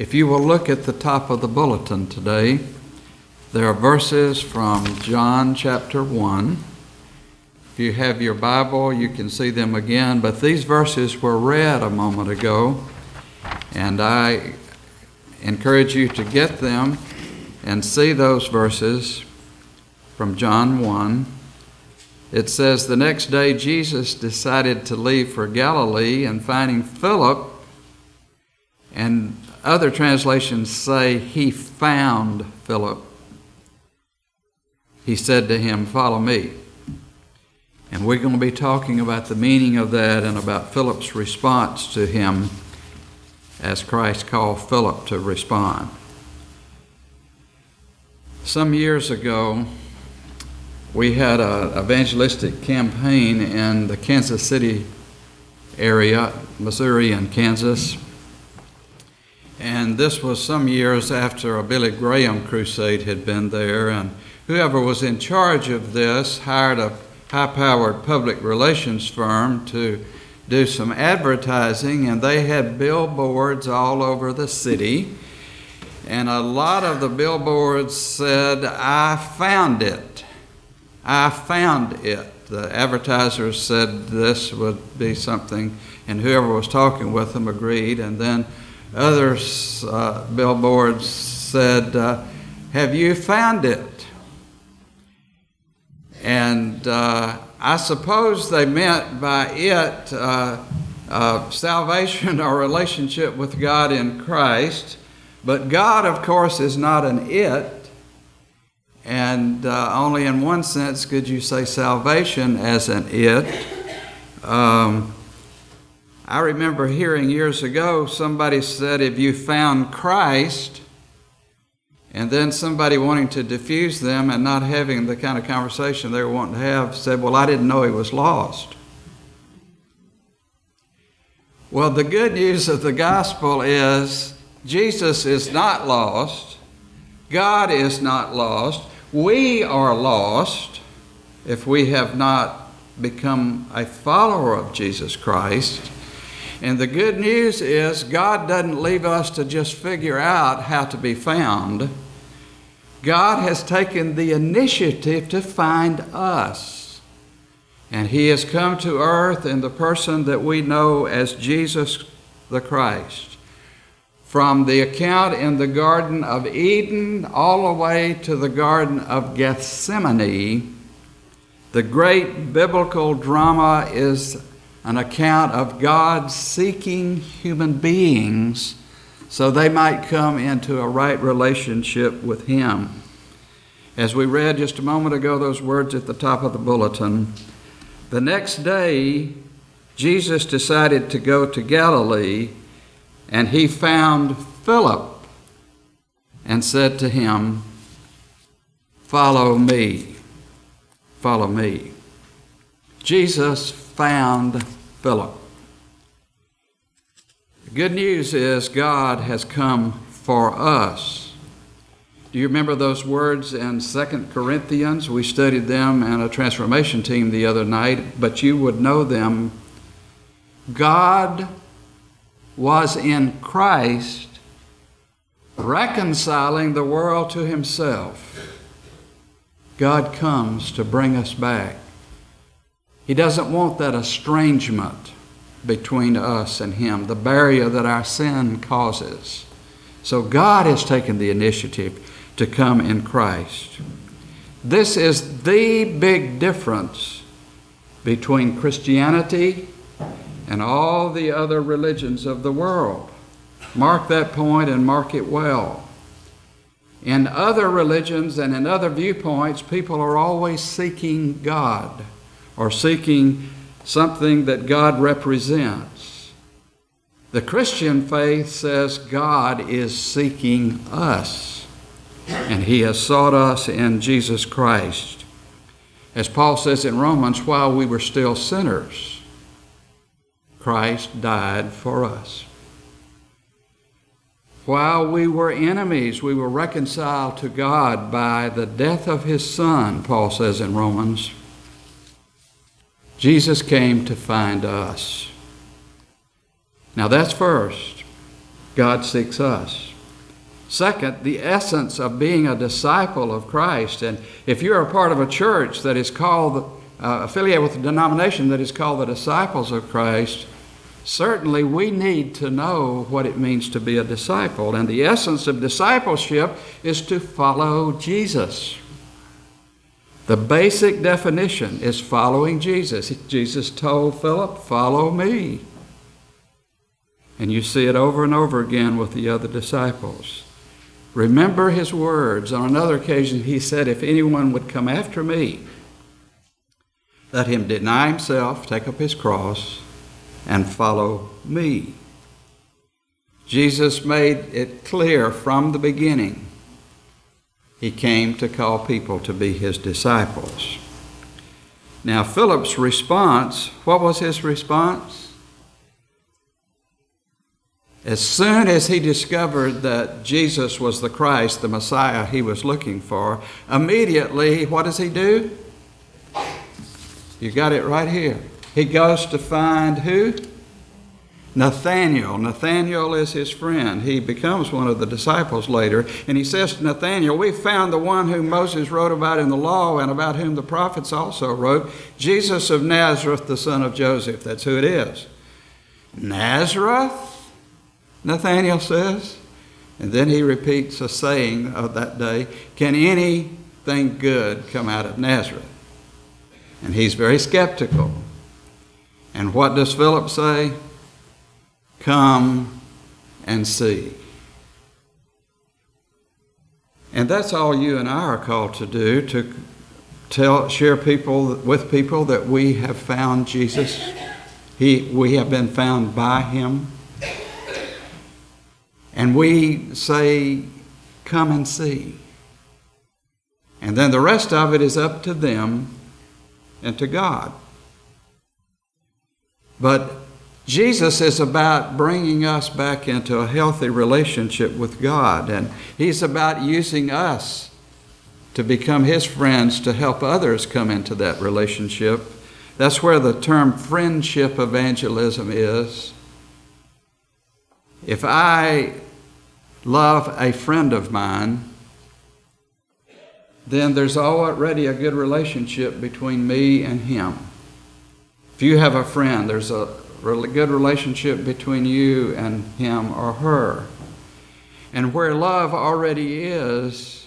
If you will look at the top of the bulletin today, there are verses from John chapter 1. If you have your Bible, you can see them again, but these verses were read a moment ago, and I encourage you to get them and see those verses from John 1. It says, The next day Jesus decided to leave for Galilee, and finding Philip, and other translations say he found Philip. He said to him, Follow me. And we're going to be talking about the meaning of that and about Philip's response to him as Christ called Philip to respond. Some years ago, we had an evangelistic campaign in the Kansas City area, Missouri and Kansas. And this was some years after a Billy Graham crusade had been there, and whoever was in charge of this hired a high powered public relations firm to do some advertising, and they had billboards all over the city. And a lot of the billboards said, I found it. I found it. The advertisers said this would be something, and whoever was talking with them agreed. And then other uh, billboards said, uh, Have you found it? And uh, I suppose they meant by it uh, uh, salvation or relationship with God in Christ. But God, of course, is not an it. And uh, only in one sense could you say salvation as an it. Um, I remember hearing years ago somebody said, if you found Christ, and then somebody wanting to diffuse them and not having the kind of conversation they were wanting to have said, Well, I didn't know he was lost. Well, the good news of the gospel is Jesus is not lost, God is not lost, we are lost if we have not become a follower of Jesus Christ. And the good news is, God doesn't leave us to just figure out how to be found. God has taken the initiative to find us. And He has come to earth in the person that we know as Jesus the Christ. From the account in the Garden of Eden all the way to the Garden of Gethsemane, the great biblical drama is an account of God seeking human beings so they might come into a right relationship with Him. As we read just a moment ago, those words at the top of the bulletin, the next day, Jesus decided to go to Galilee, and he found Philip and said to him, Follow me, follow me. Jesus found Philip. The good news is God has come for us. Do you remember those words in 2 Corinthians? We studied them in a transformation team the other night, but you would know them. God was in Christ reconciling the world to himself. God comes to bring us back. He doesn't want that estrangement between us and Him, the barrier that our sin causes. So God has taken the initiative to come in Christ. This is the big difference between Christianity and all the other religions of the world. Mark that point and mark it well. In other religions and in other viewpoints, people are always seeking God or seeking something that God represents. The Christian faith says God is seeking us, and He has sought us in Jesus Christ. As Paul says in Romans, while we were still sinners, Christ died for us. While we were enemies, we were reconciled to God by the death of His Son, Paul says in Romans. Jesus came to find us. Now that's first. God seeks us. Second, the essence of being a disciple of Christ. And if you're a part of a church that is called, uh, affiliated with a denomination that is called the Disciples of Christ, certainly we need to know what it means to be a disciple. And the essence of discipleship is to follow Jesus. The basic definition is following Jesus. Jesus told Philip, Follow me. And you see it over and over again with the other disciples. Remember his words. On another occasion, he said, If anyone would come after me, let him deny himself, take up his cross, and follow me. Jesus made it clear from the beginning he came to call people to be his disciples. Now, Philip's response, what was his response? As soon as he discovered that Jesus was the Christ, the Messiah he was looking for, immediately, what does he do? You got it right here. He goes to find who? Nathaniel. Nathaniel is his friend. He becomes one of the disciples later. And he says to Nathaniel, We found the one whom Moses wrote about in the law and about whom the prophets also wrote, Jesus of Nazareth, the son of Joseph. That's who it is. Nazareth? Nathaniel says. And then he repeats a saying of that day Can anything good come out of Nazareth? And he's very skeptical. And what does Philip say? Come and see. And that's all you and I are called to do to tell, share people with people that we have found Jesus. He, we have been found by Him. And we say, Come and see. And then the rest of it is up to them and to God. But Jesus is about bringing us back into a healthy relationship with God, and He's about using us to become His friends to help others come into that relationship. That's where the term friendship evangelism is. If I love a friend of mine, then there's already a good relationship between me and him. If you have a friend, there's a good relationship between you and him or her. And where love already is,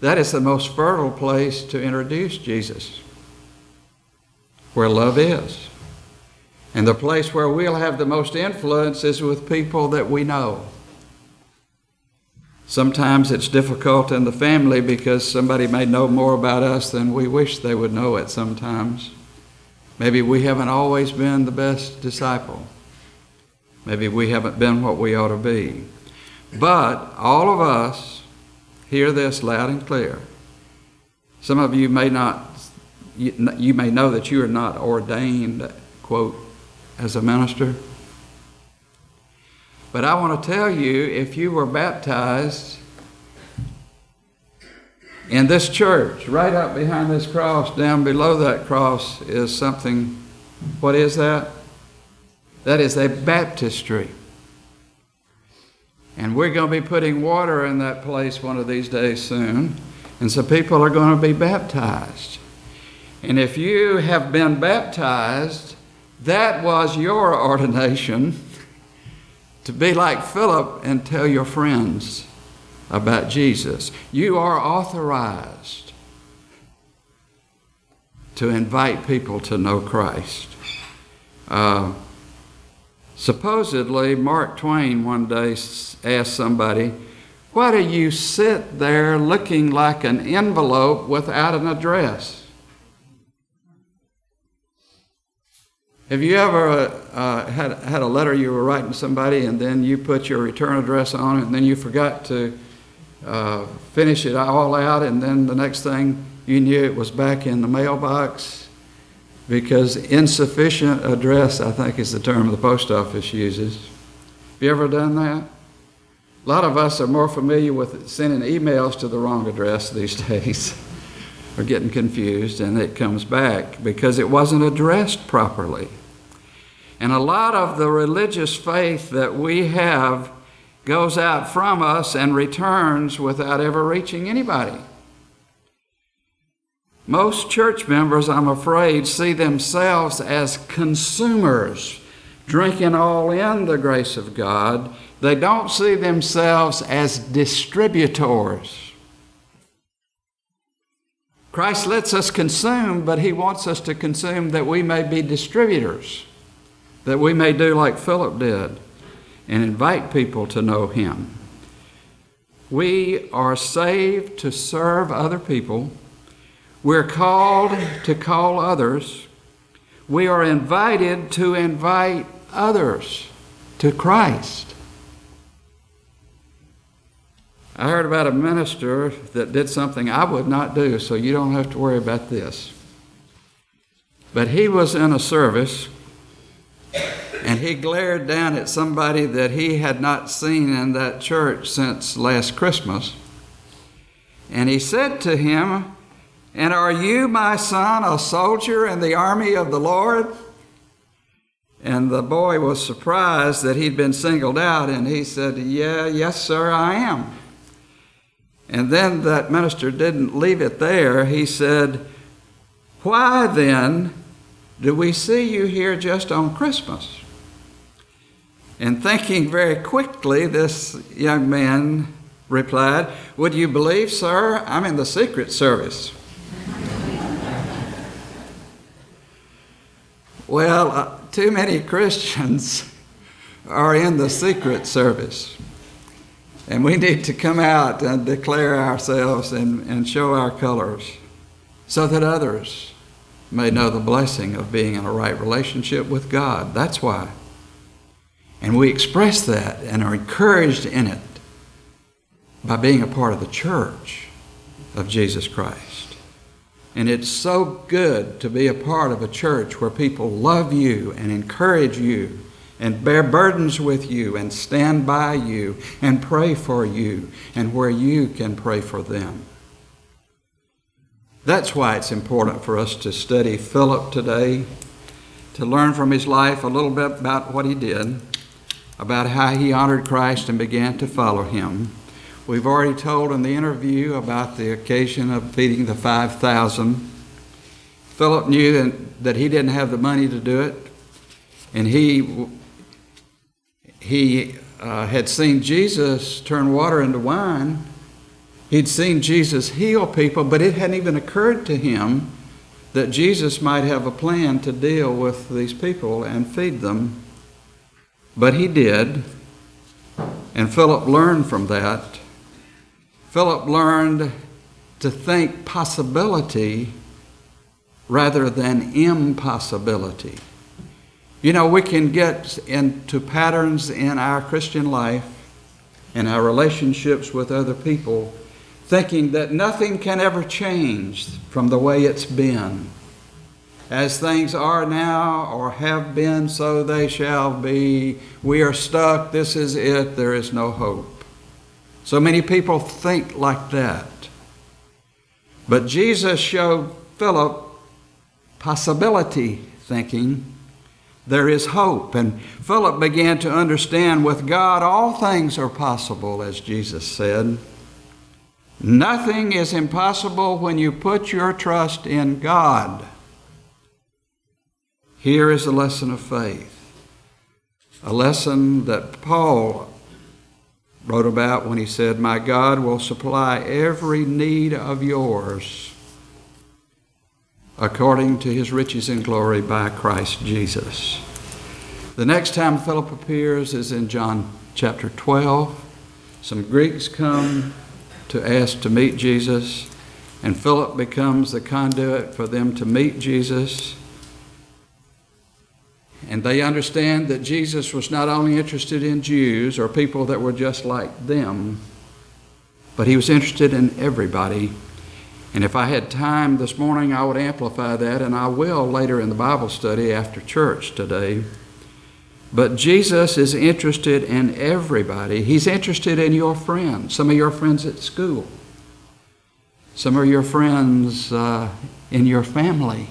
that is the most fertile place to introduce Jesus. Where love is. And the place where we'll have the most influence is with people that we know. Sometimes it's difficult in the family because somebody may know more about us than we wish they would know it sometimes. Maybe we haven't always been the best disciple. Maybe we haven't been what we ought to be. But all of us hear this loud and clear. Some of you may not, you may know that you are not ordained, quote, as a minister. But I want to tell you if you were baptized in this church, right up behind this cross, down below that cross, is something. What is that? That is a baptistry. And we're going to be putting water in that place one of these days soon. And so people are going to be baptized. And if you have been baptized, that was your ordination to be like Philip and tell your friends about Jesus. You are authorized to invite people to know Christ. Uh, supposedly, Mark Twain one day asked somebody, Why do you sit there looking like an envelope without an address? Have you ever uh, had, had a letter you were writing to somebody and then you put your return address on it and then you forgot to uh, finish it all out and then the next thing you knew it was back in the mailbox? Because insufficient address, I think, is the term the post office uses. Have you ever done that? A lot of us are more familiar with sending emails to the wrong address these days. We're getting confused and it comes back because it wasn't addressed properly. And a lot of the religious faith that we have goes out from us and returns without ever reaching anybody. Most church members, I'm afraid, see themselves as consumers, drinking all in the grace of God. They don't see themselves as distributors. Christ lets us consume, but He wants us to consume that we may be distributors, that we may do like Philip did and invite people to know Him. We are saved to serve other people. We're called to call others. We are invited to invite others to Christ. I heard about a minister that did something I would not do, so you don't have to worry about this. But he was in a service and he glared down at somebody that he had not seen in that church since last Christmas. And he said to him, And are you, my son, a soldier in the army of the Lord? And the boy was surprised that he'd been singled out, and he said, Yeah, yes, sir, I am. And then that minister didn't leave it there. He said, Why then do we see you here just on Christmas? And thinking very quickly, this young man replied, Would you believe, sir, I'm in the Secret Service? well, uh, too many Christians are in the Secret Service. And we need to come out and declare ourselves and, and show our colors so that others may know the blessing of being in a right relationship with God. That's why. And we express that and are encouraged in it by being a part of the church of Jesus Christ. And it's so good to be a part of a church where people love you and encourage you and bear burdens with you and stand by you and pray for you and where you can pray for them. That's why it's important for us to study Philip today, to learn from his life a little bit about what he did, about how he honored Christ and began to follow him. We've already told in the interview about the occasion of feeding the 5,000. Philip knew that he didn't have the money to do it, and he he uh, had seen Jesus turn water into wine. He'd seen Jesus heal people, but it hadn't even occurred to him that Jesus might have a plan to deal with these people and feed them. But he did, and Philip learned from that. Philip learned to think possibility rather than impossibility. You know, we can get into patterns in our Christian life and our relationships with other people thinking that nothing can ever change from the way it's been. As things are now or have been, so they shall be. We are stuck. This is it. There is no hope. So many people think like that. But Jesus showed Philip possibility thinking there is hope. And Philip began to understand with God all things are possible, as Jesus said. Nothing is impossible when you put your trust in God. Here is a lesson of faith, a lesson that Paul wrote about when he said, My God will supply every need of yours according to his riches and glory by Christ Jesus. The next time Philip appears is in John chapter 12. Some Greeks come to ask to meet Jesus, and Philip becomes the conduit for them to meet Jesus. And they understand that Jesus was not only interested in Jews or people that were just like them, but he was interested in everybody and if I had time this morning, I would amplify that, and I will later in the Bible study after church today. But Jesus is interested in everybody. He's interested in your friends, some of your friends at school, some of your friends uh, in your family,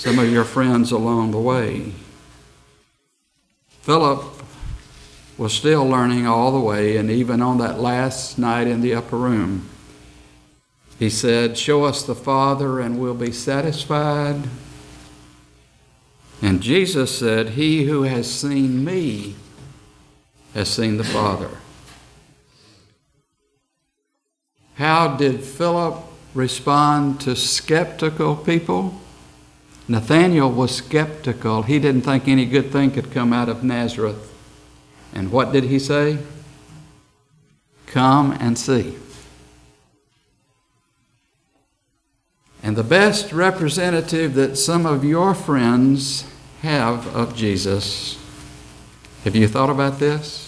some of your friends along the way. Philip was still learning all the way, and even on that last night in the upper room, he said, Show us the Father, and we'll be satisfied. And Jesus said, He who has seen me has seen the Father. How did Philip respond to skeptical people? Nathanael was skeptical. He didn't think any good thing could come out of Nazareth. And what did he say? Come and see. And the best representative that some of your friends have of Jesus, have you thought about this?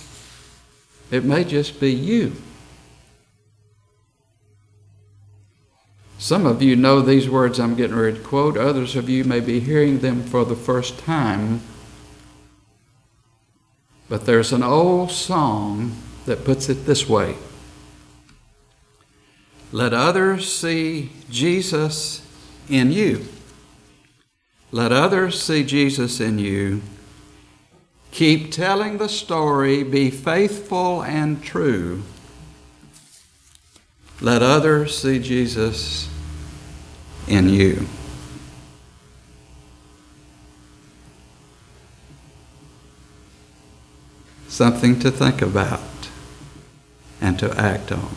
It may just be you. Some of you know these words I'm getting ready to quote, others of you may be hearing them for the first time. But there's an old song that puts it this way Let others see Jesus in you. Let others see Jesus in you. Keep telling the story, be faithful and true. Let others see Jesus in you. Something to think about and to act on.